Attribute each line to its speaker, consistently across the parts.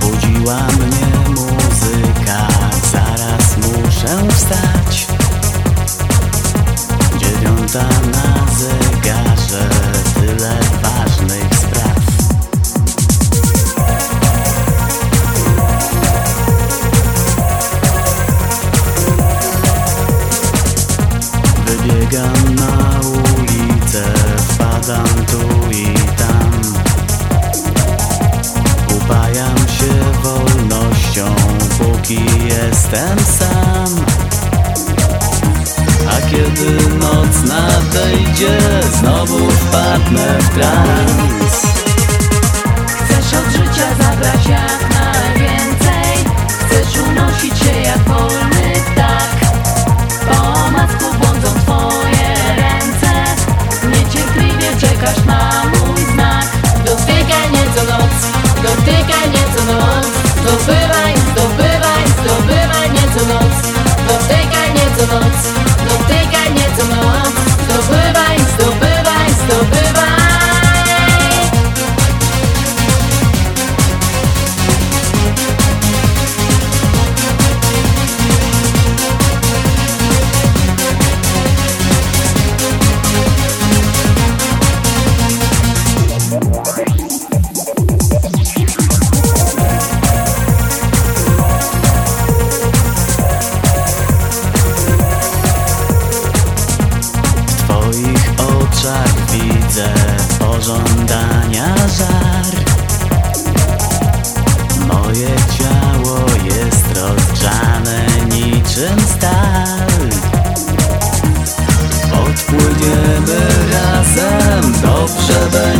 Speaker 1: Budziła mnie muzyka, zaraz muszę wstać minuta na zegarze Tyle ważnych spraw. Wybiegam na ulicę Wpadam tu i tam. Upajam się wolnością Póki jestem sam kiedy noc nadejdzie znowu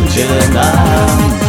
Speaker 1: 艰难。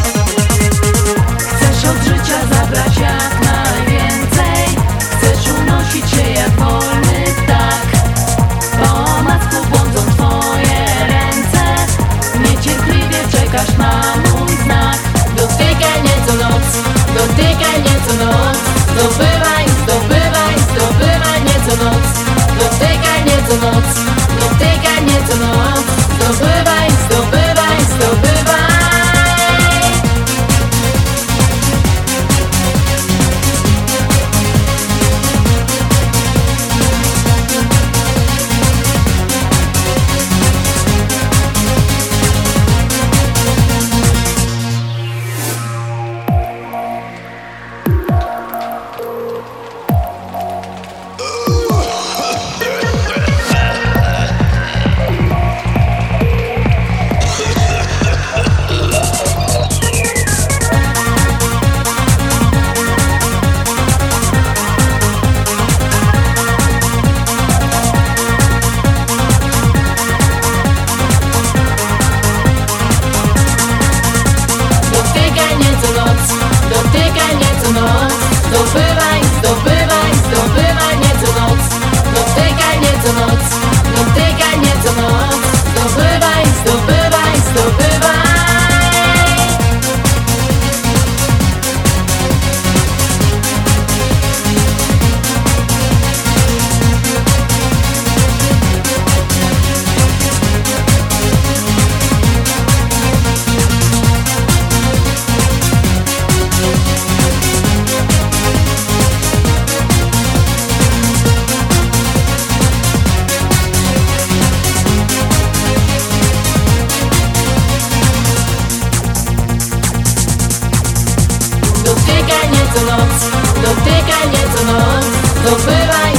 Speaker 2: co noc. Dotykaj mnie noc. Zdobywaj